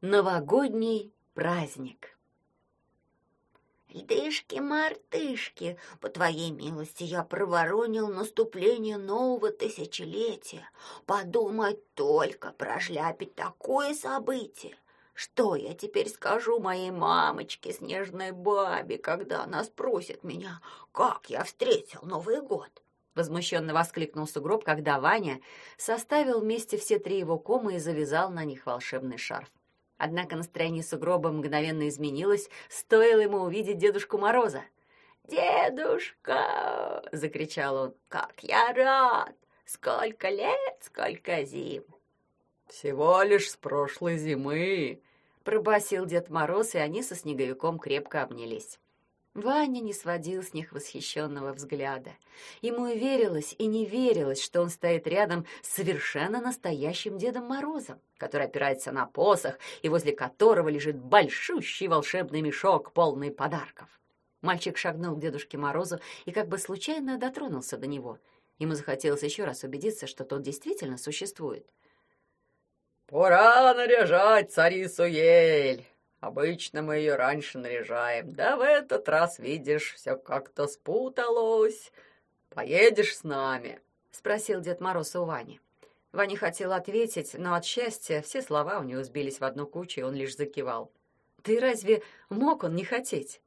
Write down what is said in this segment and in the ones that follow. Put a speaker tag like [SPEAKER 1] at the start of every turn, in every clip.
[SPEAKER 1] Новогодний праздник.
[SPEAKER 2] Льдышки-мартышки, по твоей милости я проворонил наступление нового тысячелетия. Подумать только, прошляпить такое событие. Что я теперь скажу моей мамочке, снежной бабе, когда она спросит меня, как я встретил Новый год?
[SPEAKER 1] Возмущенно воскликнул сугроб, когда Ваня составил вместе все три его комы и завязал на них волшебный шарф. Однако настроение сугроба мгновенно изменилось, стоило ему увидеть Дедушку Мороза.
[SPEAKER 2] «Дедушка!» — закричал он. «Как я рад! Сколько лет, сколько зим!»
[SPEAKER 3] «Всего лишь с прошлой зимы!»
[SPEAKER 1] — пробасил Дед Мороз, и они со Снеговиком крепко обнялись. Ваня не сводил с них восхищенного взгляда. Ему и верилось, и не верилось, что он стоит рядом с совершенно настоящим Дедом Морозом, который опирается на посох и возле которого лежит большущий волшебный мешок, полный подарков. Мальчик шагнул к Дедушке Морозу и как бы случайно дотронулся до него. Ему захотелось еще раз убедиться, что тот действительно существует.
[SPEAKER 3] «Пора наряжать царицу Ель!» Обычно мы ее раньше наряжаем. Да в этот раз, видишь, все как-то спуталось. Поедешь с нами?» — спросил Дед Мороз у Вани.
[SPEAKER 1] Ваня хотел ответить, но от счастья все слова у него сбились в одну кучу, и он лишь закивал. «Ты разве мог он не хотеть?»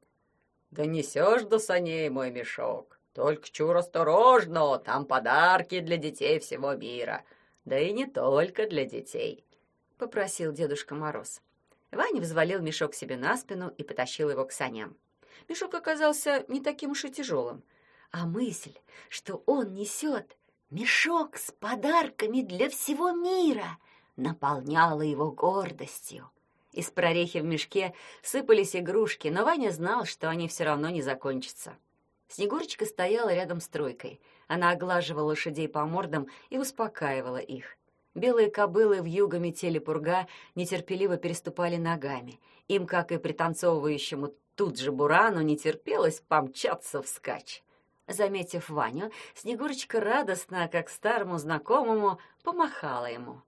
[SPEAKER 3] «Да несешь до саней мой мешок. Только чур осторожно, там подарки для детей всего мира. Да и не только для детей», — попросил Дедушка Мороз.
[SPEAKER 1] Ваня взвалил мешок себе на спину и потащил его к саням. Мешок оказался не таким уж и тяжелым, а мысль, что он несет мешок с подарками для всего мира, наполняла его гордостью. Из прорехи в мешке сыпались игрушки, но Ваня знал, что они все равно не закончатся. Снегурочка стояла рядом с тройкой. Она оглаживала лошадей по мордам и успокаивала их. Белые кобылы в юго метели пурга нетерпеливо переступали ногами. Им, как и пританцовывающему тут же Бурану, не терпелось помчаться вскачь. Заметив Ваню, Снегурочка радостно, как старому знакомому, помахала ему.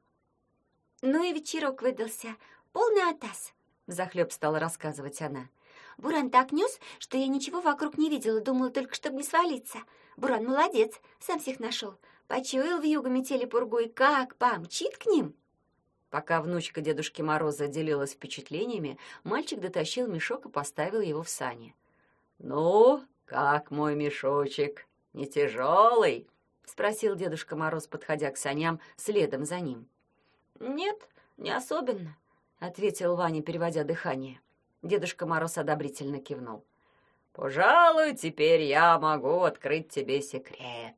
[SPEAKER 2] «Ну и вечерок выдался. Полный атас», —
[SPEAKER 1] взахлеб стала рассказывать она.
[SPEAKER 2] «Буран так нес, что я ничего вокруг не видела, думала только, чтобы не свалиться. Буран молодец, сам всех нашел. Почуял в юго метели пургу и как помчит к ним.
[SPEAKER 1] Пока внучка Дедушки Мороза делилась впечатлениями, мальчик дотащил мешок и поставил его в сани. «Ну, как мой мешочек? Не тяжелый?» — спросил Дедушка Мороз, подходя к саням следом за ним.
[SPEAKER 2] «Нет, не особенно», —
[SPEAKER 1] ответил Ваня, переводя дыхание. Дедушка Мороз одобрительно кивнул. «Пожалуй, теперь я могу открыть тебе секрет.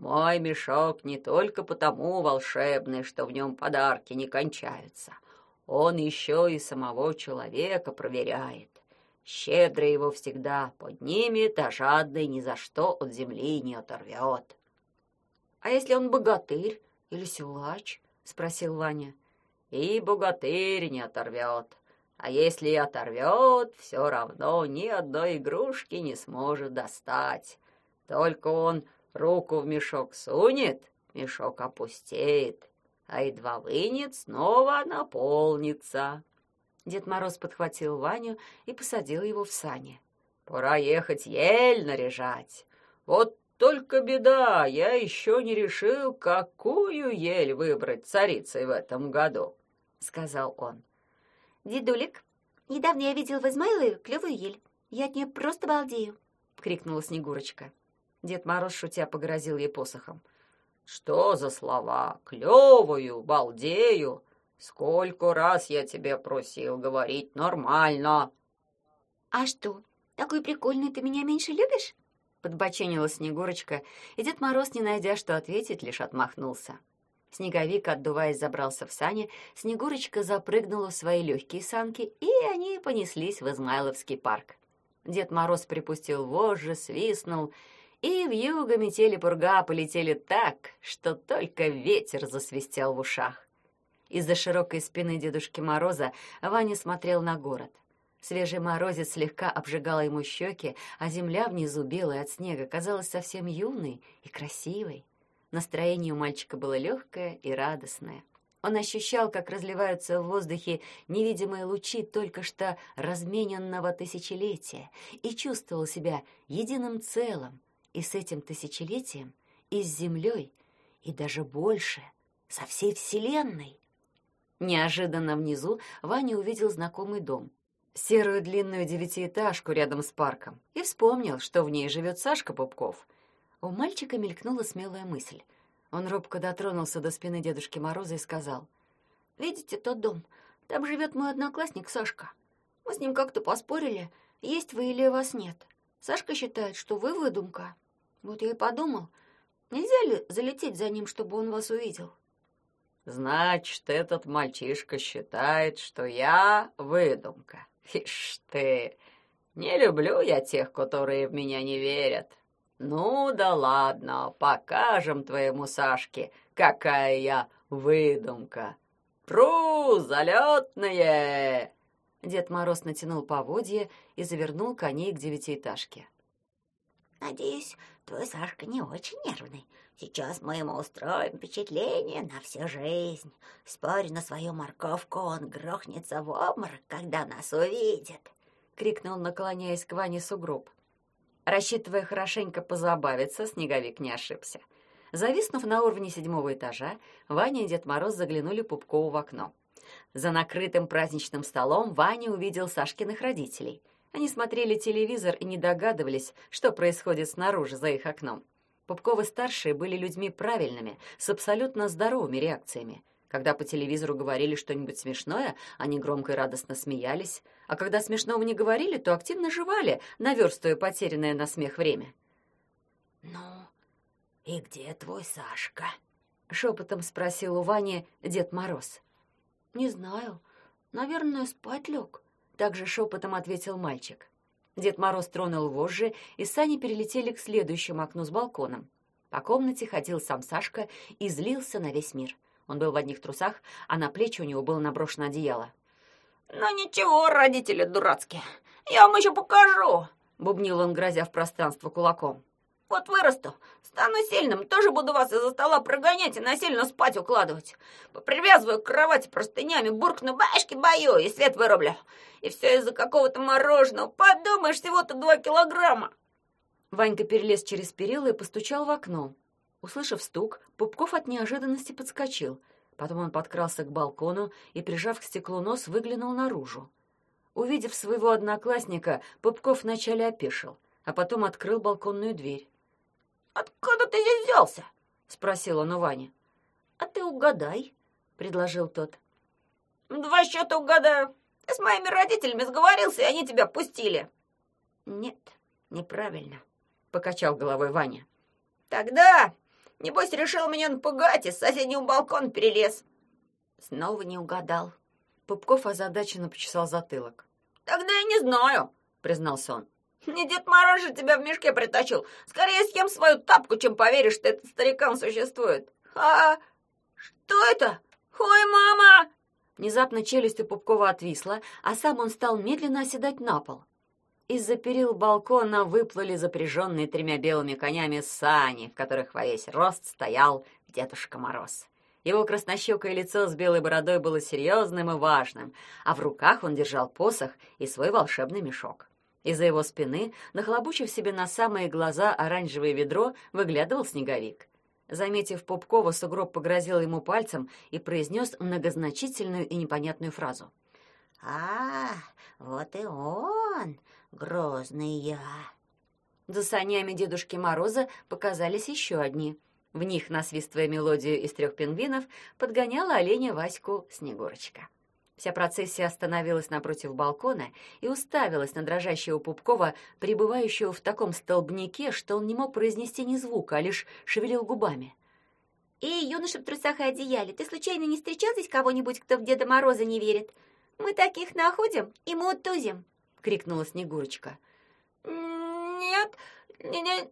[SPEAKER 1] Мой мешок не только потому волшебный, что в нем подарки не кончаются. Он еще и самого человека проверяет. Щедрый его всегда поднимет, а жадный ни за что от земли не оторвет.
[SPEAKER 2] — А если он богатырь или силач? — спросил Ваня.
[SPEAKER 1] — И богатырь не оторвет. А если и оторвет, все равно ни одной игрушки не сможет достать. Только он Руку в мешок сунет, мешок опустеет, а едва вынет, снова наполнится. Дед Мороз подхватил Ваню и посадил его в сани. Пора ехать ель наряжать. Вот только беда, я еще не решил, какую ель выбрать царицей в этом году, — сказал он.
[SPEAKER 2] — Дедулик, недавно я видел в Измайлове клевую ель. Я от нее просто балдею, — крикнула Снегурочка.
[SPEAKER 1] Дед Мороз, шутя, погрозил ей посохом. «Что за слова? Клевую, балдею! Сколько раз я тебя просил говорить нормально!»
[SPEAKER 2] «А что, такой прикольный ты меня меньше любишь?»
[SPEAKER 1] Подбоченила Снегурочка, и Дед Мороз, не найдя что ответить, лишь отмахнулся. Снеговик, отдуваясь, забрался в сани, Снегурочка запрыгнула в свои легкие санки, и они понеслись в Измайловский парк. Дед Мороз припустил вожжи, свистнул — и в юго метели пурга полетели так, что только ветер засвистел в ушах. Из-за широкой спины Дедушки Мороза Ваня смотрел на город. Свежий морозец слегка обжигал ему щеки, а земля внизу, белая от снега, казалась совсем юной и красивой. Настроение у мальчика было легкое и радостное. Он ощущал, как разливаются в воздухе невидимые лучи только что размененного тысячелетия, и чувствовал себя единым целым и с этим тысячелетием, и с Землей, и даже больше, со всей Вселенной. Неожиданно внизу Ваня увидел знакомый дом. Серую длинную девятиэтажку рядом с парком и вспомнил, что в ней живет Сашка Пупков. У мальчика мелькнула смелая мысль. Он робко дотронулся до спины Дедушки Мороза и сказал, «Видите тот дом? Там живет мой одноклассник Сашка. Мы с ним как-то поспорили, есть вы или вас нет. Сашка считает, что вы выдумка. Вот я и подумал, нельзя ли залететь за ним, чтобы он вас увидел?»
[SPEAKER 3] Значит, этот мальчишка считает, что я выдумка. Ишь ты, не люблю я тех, которые в меня не верят. Ну да ладно, покажем твоему Сашке, какая я выдумка. Пру, залетные!
[SPEAKER 1] Дед Мороз натянул поводья и завернул коней к девятиэтажке.
[SPEAKER 2] Надеюсь, твой Сашка не очень нервный. Сейчас мы ему устроим впечатление на всю жизнь. Спорю на свою морковку, он грохнется в обморок, когда нас увидит!»
[SPEAKER 1] — крикнул, наклоняясь к Ване сугроб. Рассчитывая хорошенько позабавиться, Снеговик не ошибся. Зависнув на уровне седьмого этажа, Ваня и Дед Мороз заглянули Пупкову в окно. За накрытым праздничным столом Ваня увидел Сашкиных родителей. Они смотрели телевизор и не догадывались, что происходит снаружи за их окном. Пупковы-старшие были людьми правильными, с абсолютно здоровыми реакциями. Когда по телевизору говорили что-нибудь смешное, они громко и радостно смеялись, а когда смешного не говорили, то активно жевали, наверстывая потерянное на смех время.
[SPEAKER 2] «Ну, и где твой Сашка?»
[SPEAKER 1] — шепотом спросил у Вани Дед Мороз.
[SPEAKER 2] «Не знаю. Наверное, спать лег», — также шепотом ответил мальчик.
[SPEAKER 1] Дед Мороз тронул вожжи, и сани перелетели к следующему окну с балконом. По комнате ходил сам Сашка и злился на весь мир. Он был в одних трусах, а на плечи у него было наброшено одеяло.
[SPEAKER 2] «Ну ничего, родители дурацкие, я вам еще покажу!» — бубнил он, грозя в пространство кулаком. Вот вырасту, стану сильным, тоже буду вас из-за стола прогонять и насильно спать укладывать. Привязываю к кровати простынями, буркну башки бою и свет вырублю. И все из-за какого-то мороженого. Подумаешь, всего-то два килограмма.
[SPEAKER 1] Ванька перелез через перила и постучал в окно. Услышав стук, Пупков от неожиданности подскочил. Потом он подкрался к балкону и, прижав к стеклу нос, выглянул наружу. Увидев своего одноклассника, Пупков вначале опешил, а потом открыл балконную дверь.
[SPEAKER 2] «Откуда ты здесь взялся?»
[SPEAKER 1] — спросил он у Вани.
[SPEAKER 2] «А ты угадай», — предложил тот.
[SPEAKER 4] «Два счета угадаю. Ты с моими родителями сговорился, и они тебя пустили».
[SPEAKER 2] «Нет, неправильно», —
[SPEAKER 1] покачал головой Ваня.
[SPEAKER 4] «Тогда, небось, решил меня напугать и с соседнего балкона перелез».
[SPEAKER 2] Снова не угадал.
[SPEAKER 1] Пупков озадаченно почесал затылок.
[SPEAKER 4] «Тогда я не знаю», — признался он. Не Дед Мороз же тебя в мешке притащил. Скорее съем свою тапку, чем поверишь, что этот старикан существует. А что это? Ой, мама!»
[SPEAKER 1] Внезапно челюсть у Пупкова отвисла, а сам он стал медленно оседать на пол. Из-за перил балкона выплыли запряженные тремя белыми конями сани, в которых во весь рост стоял Дедушка Мороз. Его краснощекое лицо с белой бородой было серьезным и важным, а в руках он держал посох и свой волшебный мешок. Из-за его спины, нахлобучив себе на самые глаза оранжевое ведро, выглядывал снеговик. Заметив Попкова, сугроб погрозил ему пальцем и произнес многозначительную и непонятную фразу.
[SPEAKER 2] «А, вот и он, грозный я!»
[SPEAKER 1] За санями Дедушки Мороза показались еще одни. В них, насвистывая мелодию из трех пингвинов, подгоняла оленя Ваську Снегурочка. Вся процессия остановилась напротив балкона и уставилась на дрожащего Пупкова, пребывающего в таком столбнике, что он не мог произнести ни звука, а лишь шевелил губами.
[SPEAKER 5] «Эй, юноша в трусах и одеяле, ты случайно не встречал здесь кого-нибудь, кто в Деда Мороза не верит? Мы таких находим и мы утузим!»
[SPEAKER 1] — крикнула Снегурочка.
[SPEAKER 4] «Нет, не, не,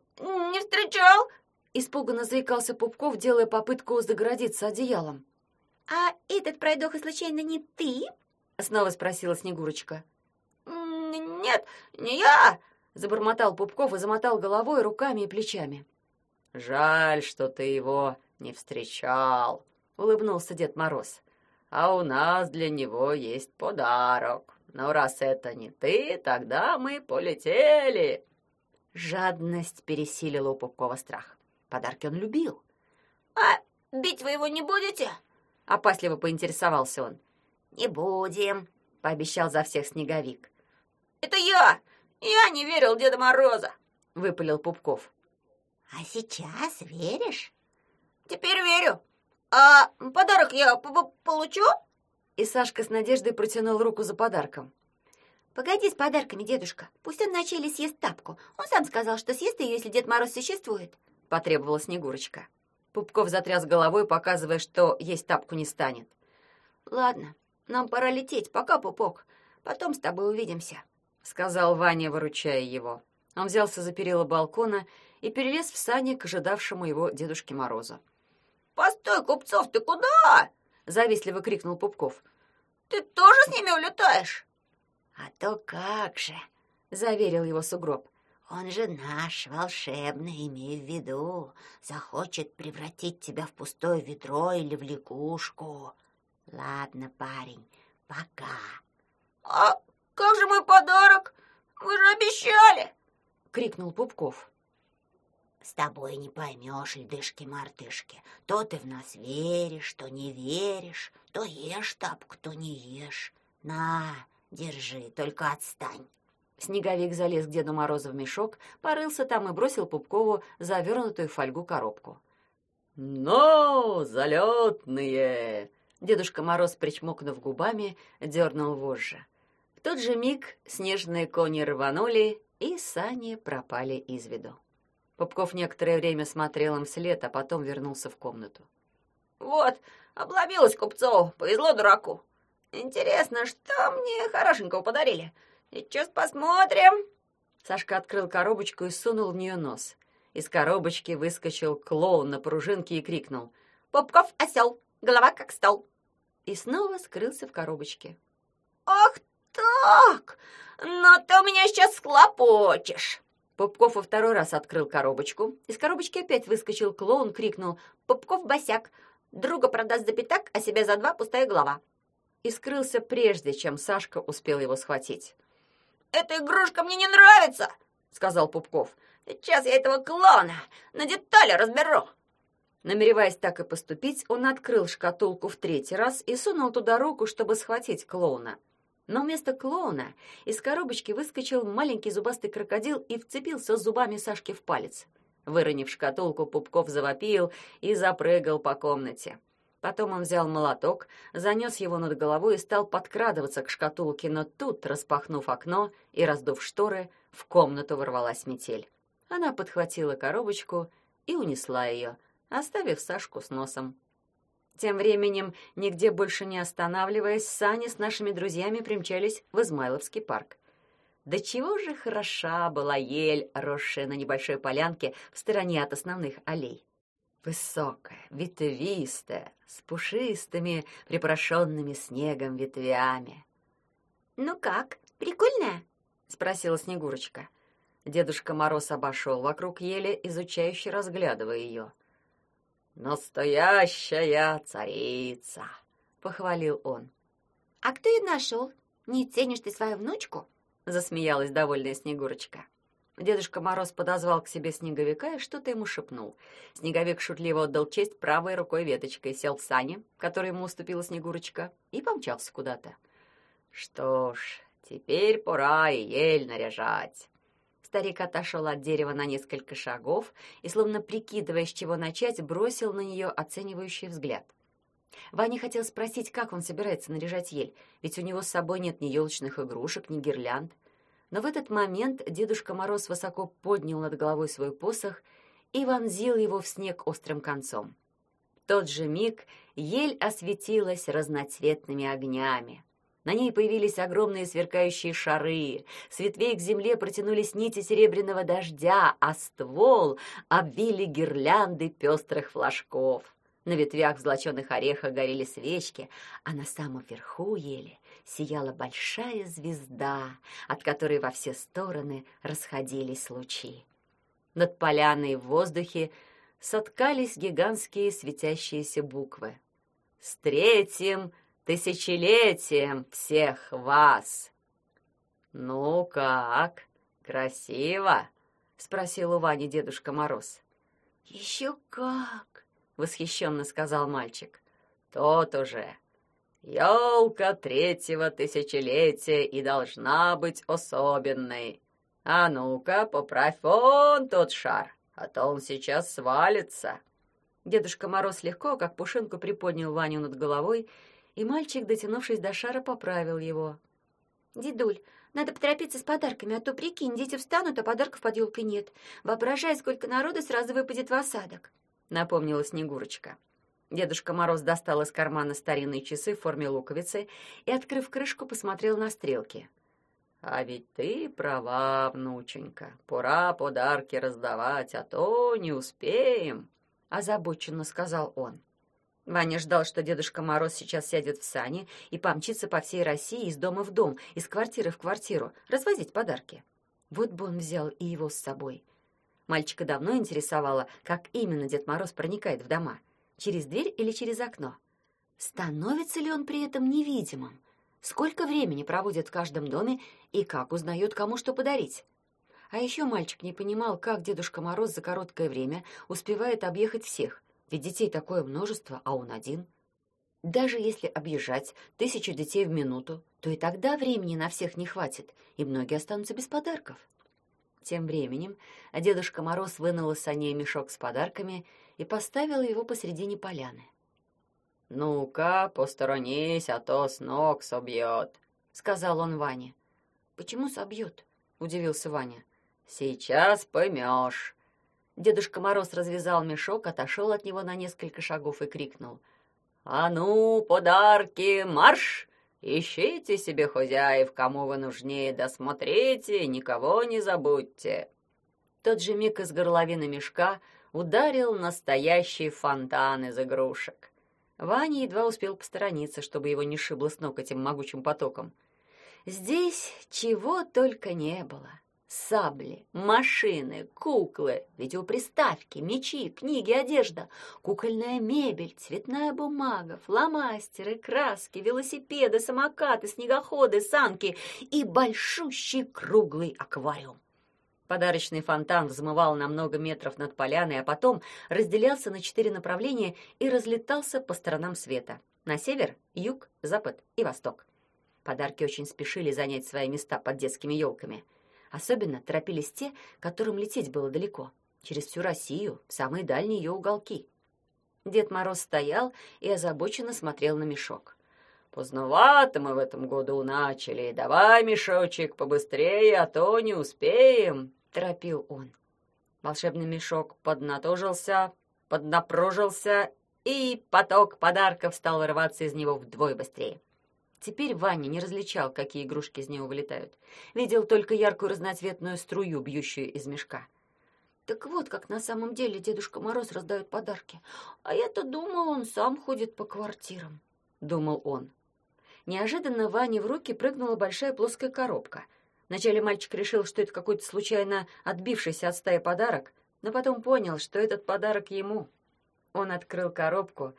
[SPEAKER 4] не встречал!»
[SPEAKER 1] — испуганно заикался Пупков, делая попытку загородиться одеялом.
[SPEAKER 5] «А этот пройдоха случайно не ты?»
[SPEAKER 1] — снова спросила Снегурочка.
[SPEAKER 4] «Нет, не я!»
[SPEAKER 1] — забормотал Пупков и замотал головой, руками и плечами.
[SPEAKER 3] «Жаль, что ты его не встречал», — улыбнулся Дед Мороз. а у нас для него есть подарок. Но раз это не ты, тогда мы полетели.
[SPEAKER 1] Жадность пересилила у Пупкова страх. Подарки он любил.
[SPEAKER 2] «А бить вы его не будете?»
[SPEAKER 1] Опасливо поинтересовался он.
[SPEAKER 2] «Не будем», —
[SPEAKER 1] пообещал за всех Снеговик.
[SPEAKER 4] «Это я! Я не верил Деда Мороза!»
[SPEAKER 1] — выпалил Пупков.
[SPEAKER 2] «А сейчас веришь?»
[SPEAKER 4] «Теперь верю. А подарок я п -п получу?»
[SPEAKER 1] И Сашка с надеждой протянул руку за подарком.
[SPEAKER 5] «Погоди с подарками, дедушка. Пусть он вначале съест тапку. Он сам сказал, что съест ее, если Дед Мороз существует», —
[SPEAKER 1] потребовала Снегурочка. Пупков затряс головой, показывая, что есть тапку не станет.
[SPEAKER 5] «Ладно, нам пора лететь. Пока, Пупок. Потом с тобой увидимся», —
[SPEAKER 1] сказал Ваня, выручая его. Он взялся за перила балкона и перелез в сани к ожидавшему его Дедушке Морозу.
[SPEAKER 4] «Постой, Купцов, ты куда?»
[SPEAKER 1] — завистливо крикнул Пупков.
[SPEAKER 4] «Ты тоже с ними улетаешь?»
[SPEAKER 2] «А то как же!»
[SPEAKER 1] — заверил его сугроб.
[SPEAKER 2] «Он же наш, волшебный, имей в виду. Захочет превратить тебя в пустое ведро или в лягушку. Ладно, парень, пока».
[SPEAKER 4] «А как же мой подарок? Вы же обещали!»
[SPEAKER 1] — крикнул Пупков.
[SPEAKER 2] «С тобой не поймешь, льдышки-мартышки. То ты в нас веришь, то не веришь, то ешь тапку, то не ешь. На, Держи, только отстань.
[SPEAKER 1] Снеговик залез к Деду Морозу в мешок, порылся там и бросил Пупкову завернутую в фольгу коробку. «Но, залетные!» Дедушка Мороз, причмокнув губами, дернул вожжи. В тот же миг снежные кони рванули, и сани пропали из виду. Попков некоторое время смотрел им вслед, а потом вернулся в комнату.
[SPEAKER 4] «Вот, обломилась купцов, повезло дураку. Интересно, что мне хорошенького подарили? Сейчас посмотрим.
[SPEAKER 1] Сашка открыл коробочку и сунул в нее нос. Из коробочки выскочил клоун на пружинке и крикнул:
[SPEAKER 4] "Попков осел, голова как стол!"
[SPEAKER 1] И снова скрылся в коробочке.
[SPEAKER 4] Ах так! Ну ты у меня сейчас схлопочешь.
[SPEAKER 1] Попков во второй раз открыл коробочку. Из коробочки опять выскочил клоун, крикнул: "Попков босяк, друга продаст за пятак, а себя за два пустая голова" и скрылся прежде, чем Сашка успел его схватить.
[SPEAKER 4] «Эта игрушка мне не нравится!» — сказал Пупков. «Сейчас я этого клоуна на детали разберу!»
[SPEAKER 1] Намереваясь так и поступить, он открыл шкатулку в третий раз и сунул туда руку, чтобы схватить клоуна. Но вместо клоуна из коробочки выскочил маленький зубастый крокодил и вцепился зубами Сашке в палец. Выронив шкатулку, Пупков завопил и запрыгал по комнате. Потом он взял молоток, занес его над головой и стал подкрадываться к шкатулке, но тут, распахнув окно и раздув шторы, в комнату ворвалась метель. Она подхватила коробочку и унесла ее, оставив Сашку с носом. Тем временем, нигде больше не останавливаясь, сани с нашими друзьями примчались в Измайловский парк. Да чего же хороша была ель, росшая на небольшой полянке в стороне от основных аллей. Высокая, ветвистая, с пушистыми, припорошенными снегом ветвями.
[SPEAKER 5] «Ну как, прикольная?»
[SPEAKER 1] — спросила Снегурочка. Дедушка Мороз обошел вокруг ели, изучающе разглядывая ее. «Настоящая царица!» — похвалил он.
[SPEAKER 5] «А кто ее нашел? Не ценишь ты свою внучку?»
[SPEAKER 1] — засмеялась довольная Снегурочка. Дедушка Мороз подозвал к себе Снеговика и что-то ему шепнул. Снеговик шутливо отдал честь правой рукой веточкой, сел в сани, которой ему уступила Снегурочка, и помчался куда-то. Что ж, теперь пора и ель наряжать. Старик отошел от дерева на несколько шагов и, словно прикидывая, с чего начать, бросил на нее оценивающий взгляд. Ваня хотел спросить, как он собирается наряжать ель, ведь у него с собой нет ни елочных игрушек, ни гирлянд. Но в этот момент Дедушка Мороз высоко поднял над головой свой посох и вонзил его в снег острым концом. В тот же миг ель осветилась разноцветными огнями. На ней появились огромные сверкающие шары, с ветвей к земле протянулись нити серебряного дождя, а ствол обвили гирлянды пестрых флажков. На ветвях золоченых орехах горели свечки, а на самом верху ели сияла большая звезда, от которой во все стороны расходились лучи. Над поляной в воздухе соткались гигантские светящиеся буквы. «С третьим
[SPEAKER 3] тысячелетием всех вас!» «Ну как, красиво?» — спросил у Вани Дедушка Мороз.
[SPEAKER 2] «Еще как!»
[SPEAKER 3] — восхищенно сказал мальчик. «Тот уже. Елка третьего тысячелетия и должна быть особенной. А ну-ка, поправь вон тот шар, а то он сейчас свалится».
[SPEAKER 1] Дедушка Мороз легко, как пушинку, приподнял Ваню над головой, и мальчик, дотянувшись до шара, поправил его. «Дедуль, надо поторопиться с подарками, а то, прикинь, дети встанут, а подарков под елкой нет. Воображай, сколько народу сразу выпадет в осадок», — напомнила Снегурочка. Дедушка Мороз достал из кармана старинные часы в форме луковицы и, открыв крышку, посмотрел на стрелки.
[SPEAKER 3] «А ведь ты права, внученька. Пора подарки раздавать, а то не успеем», — озабоченно сказал он.
[SPEAKER 1] Ваня ждал, что Дедушка Мороз сейчас сядет в сани и помчится по всей России из дома в дом, из квартиры в квартиру, развозить подарки. Вот бы он взял и его с собой. Мальчика давно интересовало, как именно Дед Мороз проникает в дома. Через дверь или через окно? Становится ли он при этом невидимым? Сколько времени проводит в каждом доме и как узнает, кому что подарить? А еще мальчик не понимал, как Дедушка Мороз за короткое время успевает объехать всех, ведь детей такое множество, а он один. Даже если объезжать тысячу детей в минуту, то и тогда времени на всех не хватит, и многие останутся без подарков. Тем временем Дедушка Мороз вынул из саней мешок с подарками и поставил его посредине поляны.
[SPEAKER 3] «Ну-ка, посторонись, а то с ног собьет», — сказал он Ване.
[SPEAKER 1] «Почему собьет?» — удивился Ваня.
[SPEAKER 3] «Сейчас поймешь»,
[SPEAKER 1] Дедушка Мороз развязал мешок, отошел от него на несколько шагов и крикнул.
[SPEAKER 3] «А ну, подарки, марш! Ищите себе хозяев, кому вы нужнее, досмотрите, никого не забудьте!»
[SPEAKER 1] тот же миг из горловины мешка ударил настоящий фонтан из игрушек. Ваня едва успел посторониться, чтобы его не шибло с ног этим могучим потоком. Здесь чего только не было. Сабли, машины, куклы, видеоприставки, мечи, книги, одежда, кукольная мебель, цветная бумага, фломастеры, краски, велосипеды, самокаты, снегоходы, санки и большущий круглый аквариум. Подарочный фонтан взмывал на много метров над поляной, а потом разделялся на четыре направления и разлетался по сторонам света. На север, юг, запад и восток. Подарки очень спешили занять свои места под детскими елками — Особенно торопились те, которым лететь было далеко, через всю Россию, в самые дальние ее уголки. Дед Мороз стоял и озабоченно смотрел на мешок.
[SPEAKER 3] «Поздновато мы в этом году начали. Давай, мешочек, побыстрее, а то не успеем», — торопил он.
[SPEAKER 1] Волшебный мешок поднатужился, поднапружился, и поток подарков стал вырываться из него вдвое быстрее. Теперь Ваня не различал, какие игрушки из него вылетают. Видел только яркую разноцветную струю, бьющую из мешка. Так вот, как на самом деле Дедушка Мороз раздает подарки. А я-то думал, он сам ходит по квартирам, — думал он. Неожиданно Ване в руки прыгнула большая плоская коробка. Вначале мальчик решил, что это какой-то случайно отбившийся от стаи подарок, но потом понял, что этот подарок ему. Он открыл коробку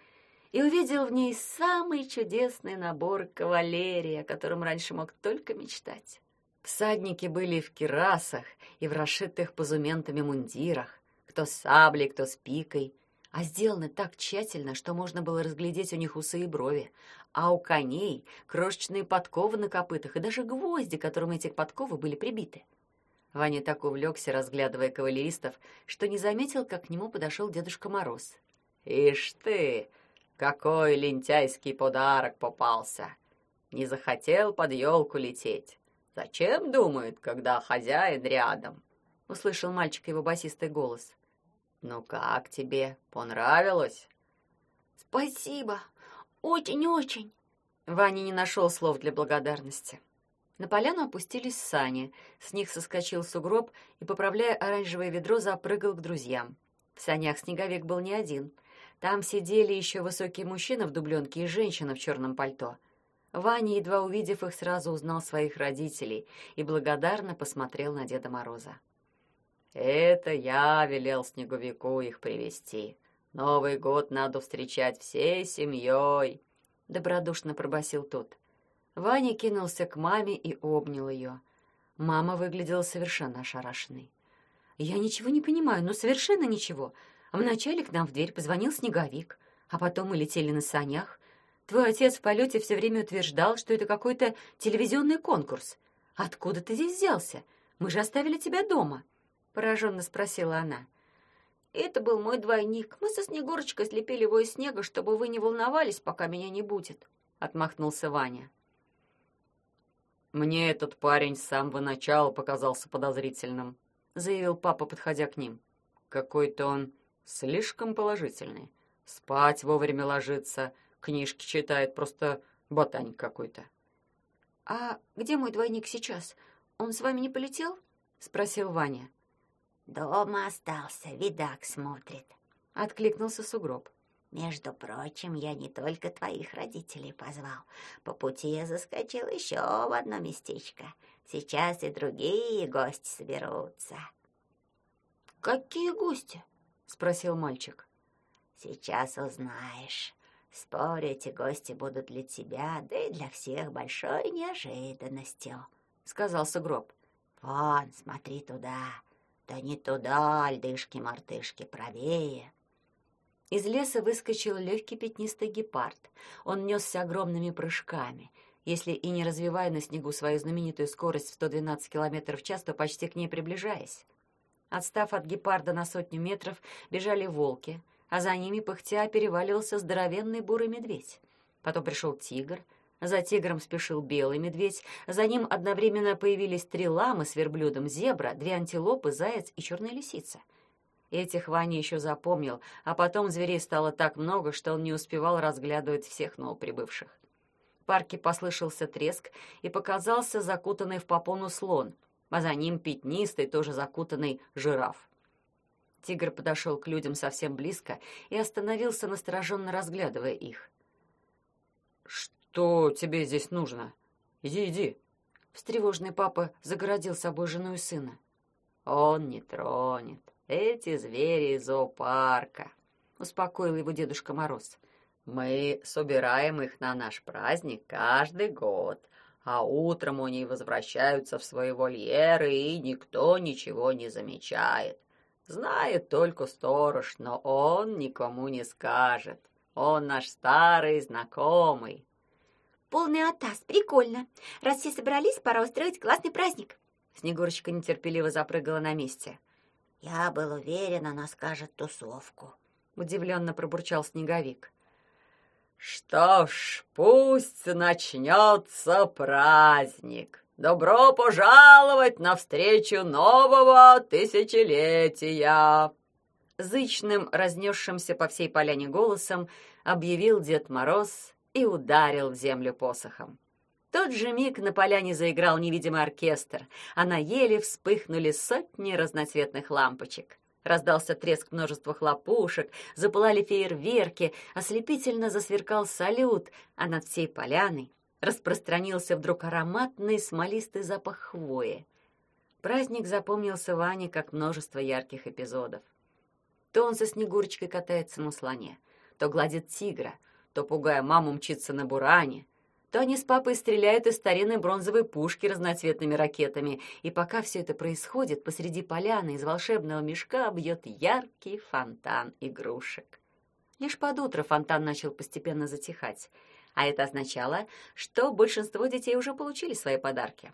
[SPEAKER 1] и увидел в ней самый чудесный набор кавалерии, о котором раньше мог только мечтать. Всадники были в кирасах и в расшитых позументами мундирах, кто с саблей, кто с пикой, а сделаны так тщательно, что можно было разглядеть у них усы и брови, а у коней крошечные подковы на копытах и даже гвозди, которым эти подковы были прибиты. Ваня так увлекся, разглядывая кавалеристов, что не заметил, как к нему подошел Дедушка Мороз.
[SPEAKER 3] «Ишь ты, какой лентяйский подарок попался! Не захотел под елку лететь. Зачем, думает, когда хозяин рядом?»
[SPEAKER 1] Услышал мальчик его басистый голос.
[SPEAKER 3] «Ну как тебе? Понравилось?»
[SPEAKER 2] «Спасибо! Очень-очень!»
[SPEAKER 1] Ваня не нашел слов для благодарности. На поляну опустились сани. С них соскочил сугроб и, поправляя оранжевое ведро, запрыгал к друзьям. В санях снеговик был не один — там сидели еще высокий мужчина в дубленке и женщина в черном пальто. Ваня, едва увидев их, сразу узнал своих родителей и благодарно посмотрел на Деда Мороза.
[SPEAKER 3] «Это я велел Снеговику их привести. Новый год надо встречать всей семьей»,
[SPEAKER 1] добродушно пробасил тот. Ваня кинулся к маме и обнял ее. Мама выглядела совершенно ошарашенной. «Я ничего не понимаю, ну совершенно ничего. Вначале к нам в дверь позвонил снеговик, а потом мы летели на санях. Твой отец в полете все время утверждал, что это какой-то телевизионный конкурс. Откуда ты здесь взялся? Мы же оставили тебя дома», — пораженно спросила она.
[SPEAKER 4] «Это был мой двойник. Мы со Снегурочкой слепили его из снега, чтобы вы не волновались, пока меня не будет», — отмахнулся Ваня.
[SPEAKER 3] «Мне этот парень с самого начала показался подозрительным», — заявил папа, подходя к ним. «Какой-то он слишком положительный. Спать вовремя ложится, книжки читает, просто ботаник какой-то».
[SPEAKER 1] «А где мой двойник сейчас? Он с вами не полетел?» — спросил Ваня.
[SPEAKER 2] «Дома остался, видак смотрит», —
[SPEAKER 1] откликнулся сугроб.
[SPEAKER 2] Между прочим, я не только твоих родителей позвал. По пути я заскочил еще в одно местечко. Сейчас и другие гости соберутся.
[SPEAKER 1] «Какие гости?» — спросил мальчик.
[SPEAKER 2] «Сейчас узнаешь. Спорю, эти гости будут для тебя, да и для всех большой неожиданностью», — сказал Сугроб. «Вон, смотри туда. Да не туда, льдышки-мартышки, правее».
[SPEAKER 1] Из леса выскочил легкий пятнистый гепард. Он несся огромными прыжками. Если и не развивая на снегу свою знаменитую скорость в 112 км в час, то почти к ней приближаясь. Отстав от гепарда на сотню метров, бежали волки, а за ними пыхтя переваливался здоровенный бурый медведь. Потом пришел тигр, за тигром спешил белый медведь, за ним одновременно появились три ламы с верблюдом, зебра, две антилопы, заяц и черная лисица — Этих Ваня еще запомнил, а потом зверей стало так много, что он не успевал разглядывать всех новоприбывших. В парке послышался треск, и показался закутанный в попону слон, а за ним пятнистый, тоже закутанный жираф. Тигр подошел к людям совсем близко и остановился, настороженно разглядывая их.
[SPEAKER 3] «Что тебе здесь нужно? Иди, иди!»
[SPEAKER 1] Встревоженный папа загородил собой жену и сына.
[SPEAKER 3] «Он не тронет. Эти звери из зоопарка, успокоил его Дедушка Мороз. Мы собираем их на наш праздник каждый год, а утром они возвращаются в свои вольеры, и никто ничего не замечает. Знает только сторож, но он никому не скажет. Он наш старый знакомый.
[SPEAKER 5] Полный атас, прикольно. Раз все собрались, пора устроить классный праздник.
[SPEAKER 1] Снегурочка нетерпеливо запрыгала на месте.
[SPEAKER 2] Я был уверен, она скажет тусовку.
[SPEAKER 1] Удивленно пробурчал снеговик.
[SPEAKER 3] Что ж, пусть начнется праздник. Добро пожаловать на встречу нового тысячелетия.
[SPEAKER 1] Зычным, разнесшимся по всей поляне голосом, объявил Дед Мороз и ударил в землю посохом тот же миг на поляне заиграл невидимый оркестр, а на еле вспыхнули сотни разноцветных лампочек. Раздался треск множества хлопушек, запылали фейерверки, ослепительно засверкал салют, а над всей поляной распространился вдруг ароматный смолистый запах хвои. Праздник запомнился Ване как множество ярких эпизодов. То он со Снегурочкой катается на слоне, то гладит тигра, то, пугая маму, мчится на буране, то с папой стреляют из старинной бронзовой пушки разноцветными ракетами, и пока все это происходит, посреди поляны из волшебного мешка бьет яркий фонтан игрушек. Лишь под утро фонтан начал постепенно затихать, а это означало, что большинство детей уже получили свои подарки.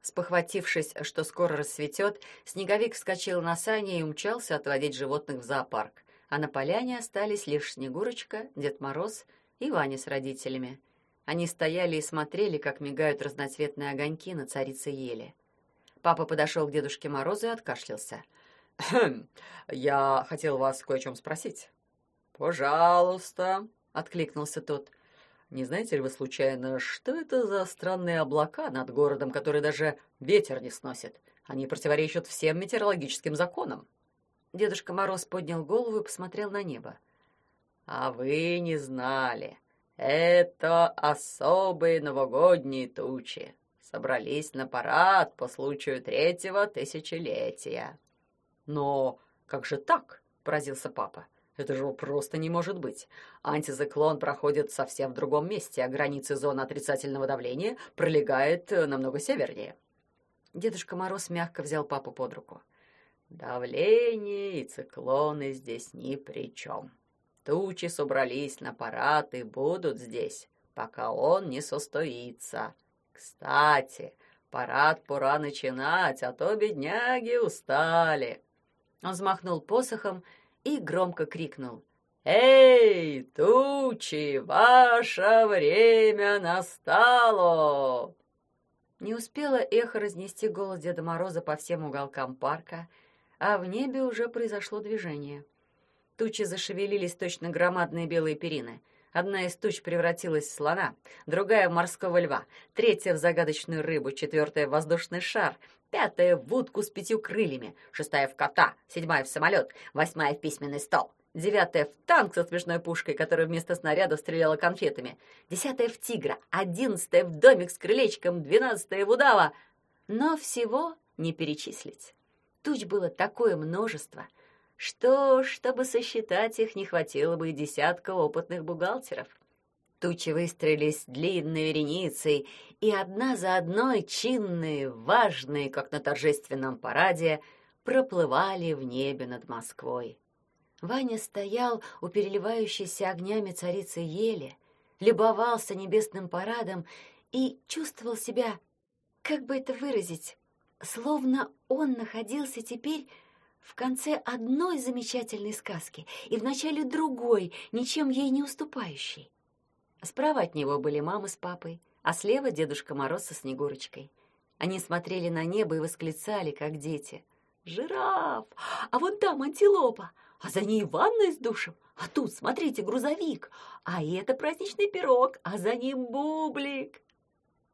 [SPEAKER 1] Спохватившись, что скоро рассветет, Снеговик вскочил на сани и умчался отводить животных в зоопарк, а на поляне остались лишь Снегурочка, Дед Мороз и Ваня с родителями. Они стояли и смотрели, как мигают разноцветные огоньки на царице ели. Папа подошел к Дедушке Морозу и откашлялся.
[SPEAKER 3] «Хм, я хотел вас кое о чем спросить». «Пожалуйста», — откликнулся тот. «Не знаете ли вы случайно, что это за странные облака над городом, которые даже ветер не сносит? Они противоречат всем метеорологическим законам».
[SPEAKER 1] Дедушка Мороз поднял голову и посмотрел на небо.
[SPEAKER 3] «А вы не знали. Это особые новогодние тучи. Собрались на парад по случаю третьего тысячелетия.
[SPEAKER 1] Но как же так? поразился папа.
[SPEAKER 3] Это же просто не может быть. Антициклон проходит совсем в другом месте, а границы зоны отрицательного давления пролегает э, намного севернее.
[SPEAKER 1] Дедушка Мороз мягко взял папу под руку.
[SPEAKER 3] Давление и циклоны здесь ни при чем. Тучи собрались на парад и будут здесь, пока он не состоится. Кстати, парад пора начинать, а то бедняги устали.
[SPEAKER 1] Он взмахнул посохом и громко крикнул.
[SPEAKER 3] «Эй, тучи, ваше время настало!»
[SPEAKER 1] Не успело эхо разнести голос Деда Мороза по всем уголкам парка, а в небе уже произошло движение. Тучи зашевелились точно громадные белые перины. Одна из туч превратилась в слона, другая — в морского льва, третья — в загадочную рыбу, четвертая — в воздушный шар — пятая в утку с пятью крыльями, шестая в кота, седьмая в самолет, восьмая в письменный стол, девятая в танк со смешной пушкой, которая вместо снаряда стреляла конфетами, десятая в тигра, одиннадцатая в домик с крылечком, двенадцатая в удава. Но всего не перечислить. Туч было такое множество, что, чтобы сосчитать их, не хватило бы и десятка опытных бухгалтеров. Тучи выстроились длинной вереницей, и одна за одной чинные, важные, как на торжественном параде, проплывали в небе над Москвой. Ваня стоял у переливающейся огнями царицы ели, любовался небесным парадом и чувствовал себя, как бы это выразить, словно он находился теперь в конце одной замечательной сказки и в начале другой, ничем ей не уступающей. Справа от него были мама с папой, а слева Дедушка Мороз со Снегурочкой. Они смотрели на небо и восклицали, как дети. «Жираф! А вон там антилопа! А за ней ванна с душем! А тут, смотрите, грузовик! А это праздничный пирог! А за ним бублик!»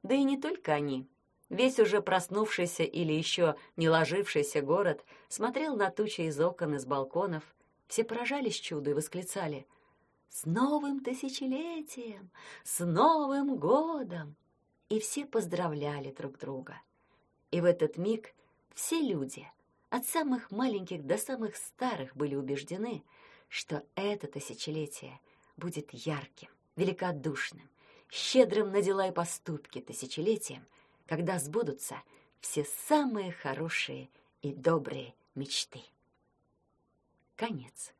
[SPEAKER 1] Да и не только они. Весь уже проснувшийся или еще не ложившийся город смотрел на тучи из окон, из балконов. Все поражались чуду и восклицали — с новым тысячелетием! С Новым годом! И все поздравляли друг друга. И в этот миг все люди, от самых маленьких до самых старых, были убеждены, что это тысячелетие будет ярким, великодушным, щедрым на дела и поступки тысячелетием, когда сбудутся все самые хорошие и добрые мечты. Конец.